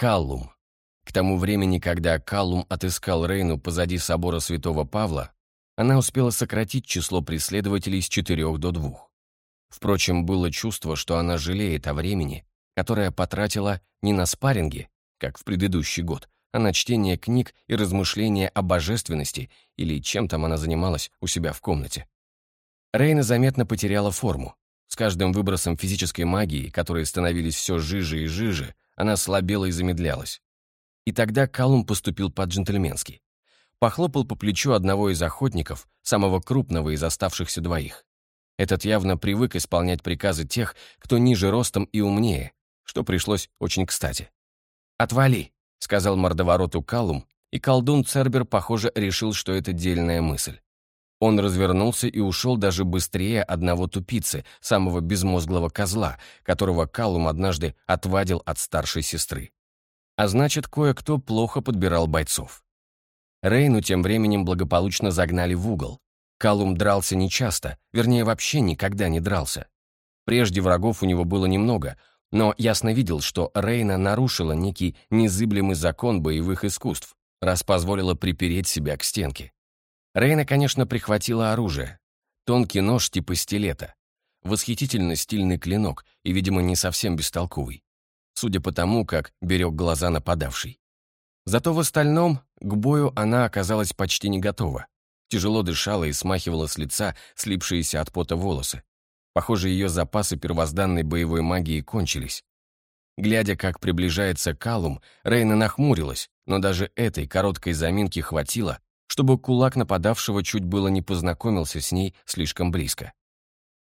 Каллум. К тому времени, когда Каллум отыскал Рейну позади собора Святого Павла, она успела сократить число преследователей с четырех до двух. Впрочем, было чувство, что она жалеет о времени, которое потратила не на спарринги, как в предыдущий год, а на чтение книг и размышления о божественности или чем там она занималась у себя в комнате. Рейна заметно потеряла форму. С каждым выбросом физической магии, которые становились все жиже и жиже, она слабела и замедлялась. И тогда Калум поступил по-джентльменски. Похлопал по плечу одного из охотников, самого крупного из оставшихся двоих. Этот явно привык исполнять приказы тех, кто ниже ростом и умнее, что пришлось очень кстати. «Отвали», — сказал мордовороту Калум, и колдун Цербер, похоже, решил, что это дельная мысль. Он развернулся и ушел даже быстрее одного тупицы, самого безмозглого козла, которого Калум однажды отвадил от старшей сестры. А значит, кое-кто плохо подбирал бойцов. Рейну тем временем благополучно загнали в угол. Калум дрался нечасто, вернее, вообще никогда не дрался. Прежде врагов у него было немного, но ясно видел, что Рейна нарушила некий незыблемый закон боевых искусств, раз позволила припереть себя к стенке. Рейна, конечно, прихватила оружие. Тонкий нож типа стилета. Восхитительно стильный клинок и, видимо, не совсем бестолковый. Судя по тому, как берег глаза нападавший. Зато в остальном к бою она оказалась почти не готова. Тяжело дышала и смахивала с лица слипшиеся от пота волосы. Похоже, ее запасы первозданной боевой магии кончились. Глядя, как приближается Калум, Рейна нахмурилась, но даже этой короткой заминки хватило, чтобы кулак нападавшего чуть было не познакомился с ней слишком близко.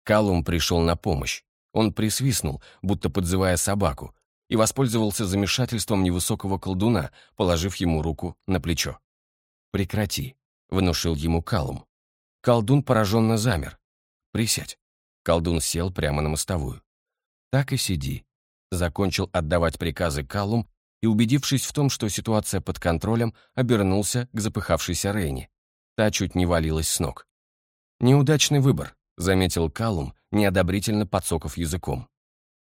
Калум пришел на помощь. Он присвистнул, будто подзывая собаку, и воспользовался замешательством невысокого колдуна, положив ему руку на плечо. «Прекрати», — внушил ему Калум. Колдун пораженно замер. «Присядь». Колдун сел прямо на мостовую. «Так и сиди», — закончил отдавать приказы Калум и, убедившись в том, что ситуация под контролем, обернулся к запыхавшейся Рейне. Та чуть не валилась с ног. «Неудачный выбор», — заметил Калум, неодобрительно подсоков языком.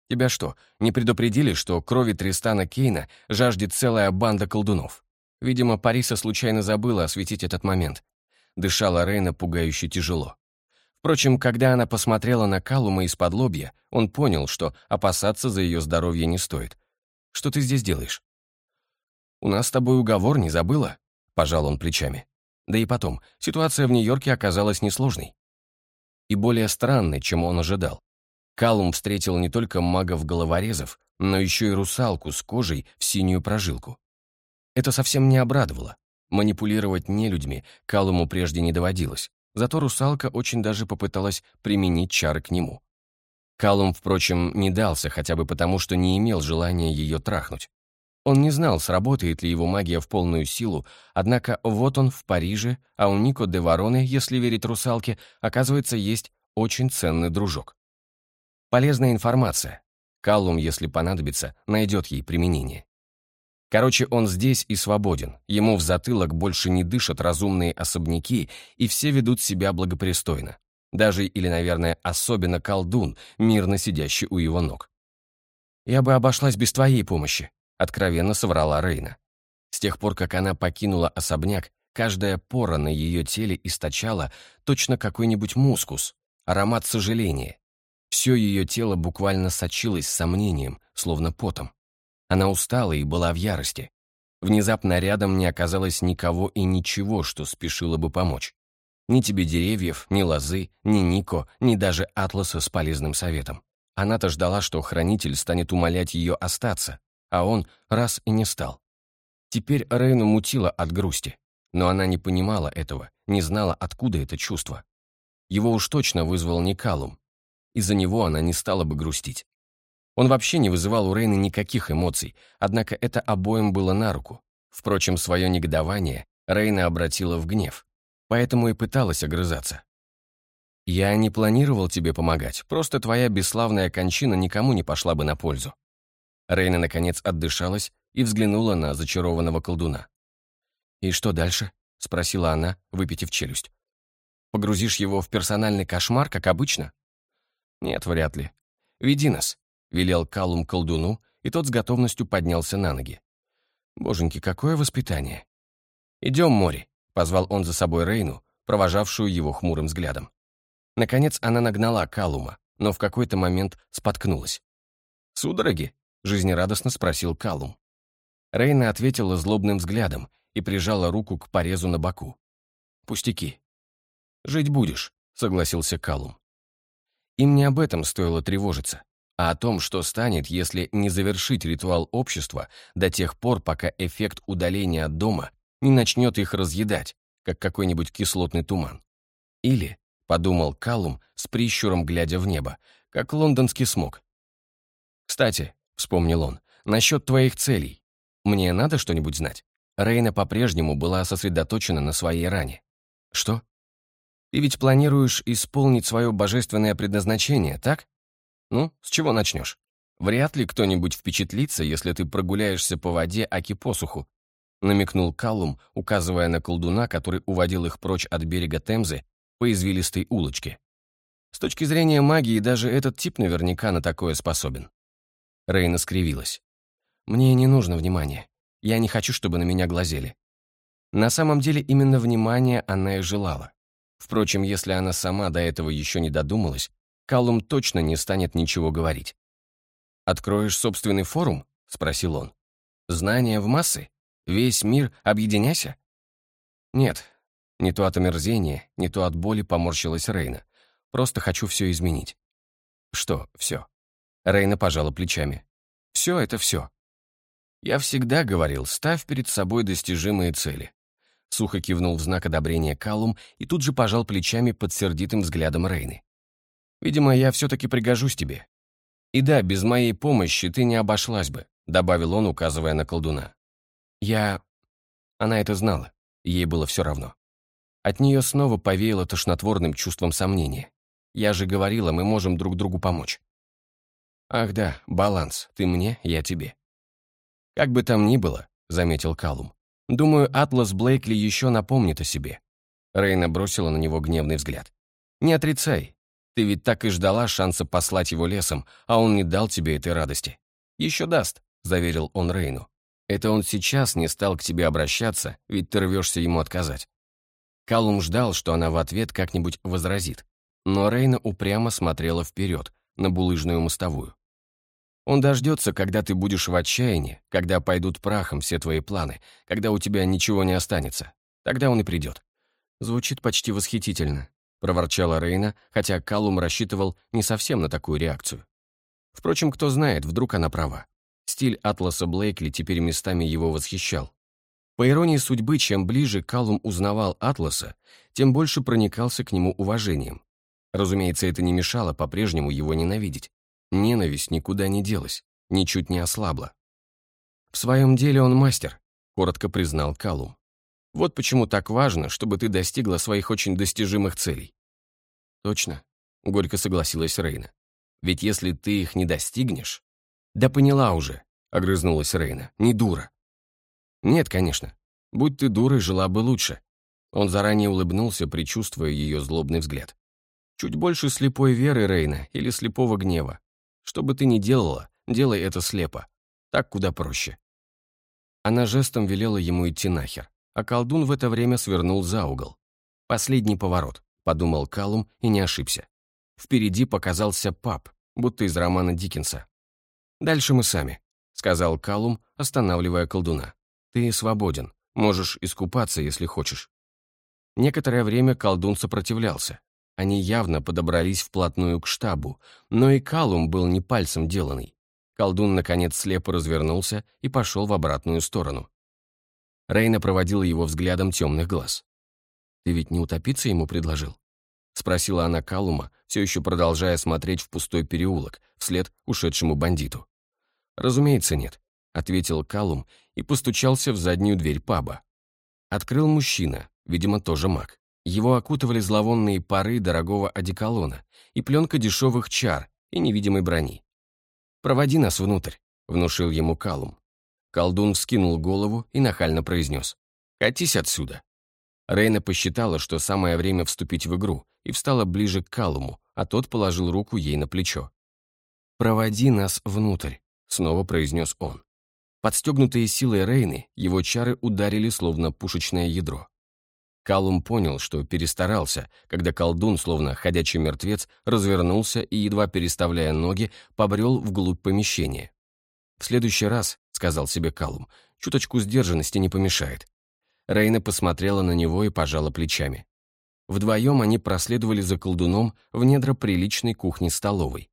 «Тебя что, не предупредили, что крови Тристана Кейна жаждет целая банда колдунов?» Видимо, Париса случайно забыла осветить этот момент. Дышала Рейна пугающе тяжело. Впрочем, когда она посмотрела на Калума из-под лобья, он понял, что опасаться за ее здоровье не стоит. Что ты здесь делаешь?» «У нас с тобой уговор, не забыла?» — пожал он плечами. Да и потом, ситуация в Нью-Йорке оказалась несложной. И более странной, чем он ожидал. Калум встретил не только магов-головорезов, но еще и русалку с кожей в синюю прожилку. Это совсем не обрадовало. Манипулировать нелюдьми Калуму прежде не доводилось, зато русалка очень даже попыталась применить чары к нему. Калум, впрочем, не дался, хотя бы потому, что не имел желания ее трахнуть. Он не знал, сработает ли его магия в полную силу, однако вот он в Париже, а у Нико де Вороны, если верить русалке, оказывается, есть очень ценный дружок. Полезная информация. Каллум, если понадобится, найдет ей применение. Короче, он здесь и свободен, ему в затылок больше не дышат разумные особняки, и все ведут себя благопристойно даже или, наверное, особенно колдун, мирно сидящий у его ног. «Я бы обошлась без твоей помощи», — откровенно соврала Рейна. С тех пор, как она покинула особняк, каждая пора на ее теле источала точно какой-нибудь мускус, аромат сожаления. Все ее тело буквально сочилось сомнением, словно потом. Она устала и была в ярости. Внезапно рядом не оказалось никого и ничего, что спешило бы помочь. Ни тебе деревьев, ни лозы, ни Нико, ни даже Атласа с полезным советом. Она-то ждала, что хранитель станет умолять ее остаться, а он раз и не стал. Теперь Рейну мутила от грусти, но она не понимала этого, не знала, откуда это чувство. Его уж точно вызвал не Калум. Из-за него она не стала бы грустить. Он вообще не вызывал у Рейны никаких эмоций, однако это обоим было на руку. Впрочем, свое негодование Рейна обратила в гнев поэтому и пыталась огрызаться. «Я не планировал тебе помогать, просто твоя бесславная кончина никому не пошла бы на пользу». Рейна, наконец, отдышалась и взглянула на зачарованного колдуна. «И что дальше?» — спросила она, выпитив челюсть. «Погрузишь его в персональный кошмар, как обычно?» «Нет, вряд ли. Веди нас», — велел Калум колдуну, и тот с готовностью поднялся на ноги. Боженьки, какое воспитание. «Идем, Мори», — позвал он за собой Рейну, провожавшую его хмурым взглядом. Наконец она нагнала Калума, но в какой-то момент споткнулась. «Судороги?» — жизнерадостно спросил Калум. Рейна ответила злобным взглядом и прижала руку к порезу на боку. «Пустяки». «Жить будешь», — согласился Калум. Им не об этом стоило тревожиться, а о том, что станет, если не завершить ритуал общества до тех пор, пока эффект удаления от дома не начнет их разъедать, как какой-нибудь кислотный туман. Или, — подумал Калум с прищуром, глядя в небо, как лондонский смог. «Кстати», — вспомнил он, — «насчет твоих целей. Мне надо что-нибудь знать?» Рейна по-прежнему была сосредоточена на своей ране. «Что?» «Ты ведь планируешь исполнить свое божественное предназначение, так? Ну, с чего начнешь? Вряд ли кто-нибудь впечатлится, если ты прогуляешься по воде аки посуху», намекнул Каллум, указывая на колдуна, который уводил их прочь от берега Темзы по извилистой улочке. С точки зрения магии, даже этот тип наверняка на такое способен. Рейна скривилась. «Мне не нужно внимания. Я не хочу, чтобы на меня глазели». На самом деле именно внимание она и желала. Впрочем, если она сама до этого еще не додумалась, Каллум точно не станет ничего говорить. «Откроешь собственный форум?» — спросил он. «Знания в массы? Весь мир объединяйся?» «Нет, не то от омерзения, не то от боли поморщилась Рейна. Просто хочу все изменить». «Что все?» Рейна пожала плечами. «Все это все. Я всегда говорил, ставь перед собой достижимые цели». Сухо кивнул в знак одобрения Калум и тут же пожал плечами под сердитым взглядом Рейны. «Видимо, я все-таки пригожусь тебе. И да, без моей помощи ты не обошлась бы», добавил он, указывая на колдуна. «Я...» Она это знала, ей было все равно. От нее снова повеяло тошнотворным чувством сомнения. «Я же говорила, мы можем друг другу помочь». «Ах да, баланс. Ты мне, я тебе». «Как бы там ни было», — заметил Калум. «Думаю, Атлас Блейкли еще напомнит о себе». Рейна бросила на него гневный взгляд. «Не отрицай. Ты ведь так и ждала шанса послать его лесом, а он не дал тебе этой радости. Еще даст», — заверил он Рейну. «Это он сейчас не стал к тебе обращаться, ведь ты рвешься ему отказать». Калум ждал, что она в ответ как-нибудь возразит. Но Рейна упрямо смотрела вперед, на булыжную мостовую. Он дождется, когда ты будешь в отчаянии, когда пойдут прахом все твои планы, когда у тебя ничего не останется. Тогда он и придет. Звучит почти восхитительно, проворчала Рейна, хотя Калум рассчитывал не совсем на такую реакцию. Впрочем, кто знает, вдруг она права. Стиль Атласа Блейкли теперь местами его восхищал. По иронии судьбы, чем ближе Калум узнавал Атласа, тем больше проникался к нему уважением. Разумеется, это не мешало по-прежнему его ненавидеть. Ненависть никуда не делась, ничуть не ослабла. «В своем деле он мастер», — коротко признал Калум. «Вот почему так важно, чтобы ты достигла своих очень достижимых целей». «Точно», — горько согласилась Рейна. «Ведь если ты их не достигнешь...» «Да поняла уже», — огрызнулась Рейна, — «не дура». «Нет, конечно. Будь ты дурой, жила бы лучше». Он заранее улыбнулся, предчувствуя ее злобный взгляд. Чуть больше слепой веры, Рейна, или слепого гнева. Что бы ты ни делала, делай это слепо. Так куда проще. Она жестом велела ему идти нахер, а колдун в это время свернул за угол. «Последний поворот», — подумал Калум и не ошибся. Впереди показался паб, будто из романа Диккенса. «Дальше мы сами», — сказал Калум, останавливая колдуна. «Ты свободен, можешь искупаться, если хочешь». Некоторое время колдун сопротивлялся, они явно подобрались вплотную к штабу, но и Калум был не пальцем деланный. Колдун, наконец, слепо развернулся и пошел в обратную сторону. Рейна проводила его взглядом темных глаз. «Ты ведь не утопиться ему предложил?» — спросила она Калума, все еще продолжая смотреть в пустой переулок, вслед ушедшему бандиту. «Разумеется, нет», — ответил Калум и постучался в заднюю дверь паба. Открыл мужчина, видимо, тоже маг. Его окутывали зловонные пары дорогого одеколона и пленка дешевых чар и невидимой брони. «Проводи нас внутрь», — внушил ему Калум. Колдун вскинул голову и нахально произнес. «Катись отсюда». Рейна посчитала, что самое время вступить в игру, и встала ближе к Калуму, а тот положил руку ей на плечо. «Проводи нас внутрь», — снова произнес он. Подстегнутые силой Рейны, его чары ударили словно пушечное ядро. Калум понял, что перестарался, когда колдун, словно ходячий мертвец, развернулся и, едва переставляя ноги, побрел вглубь помещения. «В следующий раз», — сказал себе Калум, — «чуточку сдержанности не помешает». Рейна посмотрела на него и пожала плечами. Вдвоем они проследовали за колдуном в недра приличной кухни-столовой.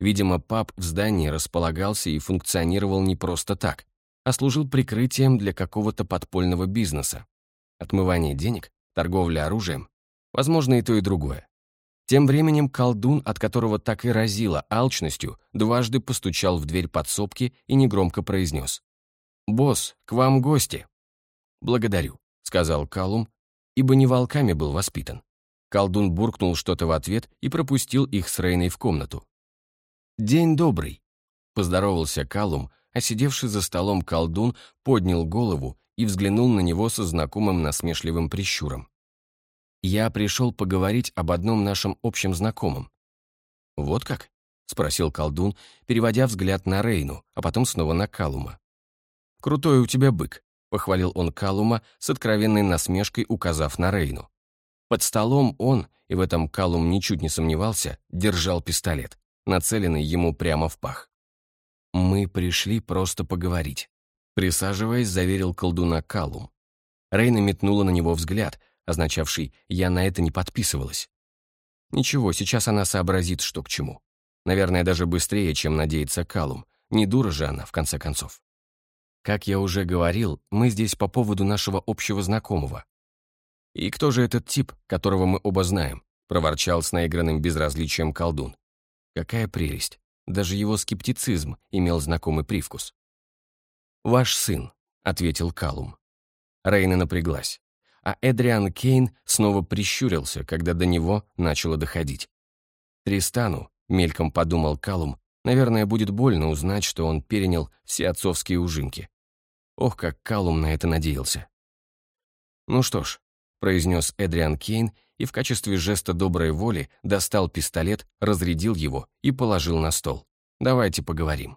Видимо, паб в здании располагался и функционировал не просто так, а служил прикрытием для какого-то подпольного бизнеса. Отмывание денег, торговля оружием, возможно, и то, и другое. Тем временем колдун, от которого так и разило алчностью, дважды постучал в дверь подсобки и негромко произнес. «Босс, к вам гости!» «Благодарю», — сказал Калум, ибо не волками был воспитан. Колдун буркнул что-то в ответ и пропустил их с Рейной в комнату. «День добрый», — поздоровался Калум, а сидевший за столом колдун поднял голову и взглянул на него со знакомым насмешливым прищуром. «Я пришел поговорить об одном нашем общем знакомом». «Вот как?» — спросил колдун, переводя взгляд на Рейну, а потом снова на Калума. «Крутой у тебя бык», — похвалил он Калума с откровенной насмешкой, указав на Рейну. Под столом он, и в этом Калум ничуть не сомневался, держал пистолет нацеленный ему прямо в пах. «Мы пришли просто поговорить», — присаживаясь, заверил колдуна Калум. Рейна метнула на него взгляд, означавший «я на это не подписывалась». Ничего, сейчас она сообразит, что к чему. Наверное, даже быстрее, чем надеется Калум. Не дура же она, в конце концов. Как я уже говорил, мы здесь по поводу нашего общего знакомого. «И кто же этот тип, которого мы оба знаем?» — проворчал с наигранным безразличием колдун. Какая прелесть. Даже его скептицизм имел знакомый привкус. «Ваш сын», — ответил Калум. Рейна напряглась, а Эдриан Кейн снова прищурился, когда до него начало доходить. «Тристану», — мельком подумал Калум, наверное, будет больно узнать, что он перенял все отцовские ужинки. Ох, как Калум на это надеялся. «Ну что ж», — произнес Эдриан Кейн и в качестве жеста доброй воли достал пистолет, разрядил его и положил на стол. «Давайте поговорим».